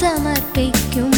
സമർപ്പിക്കും.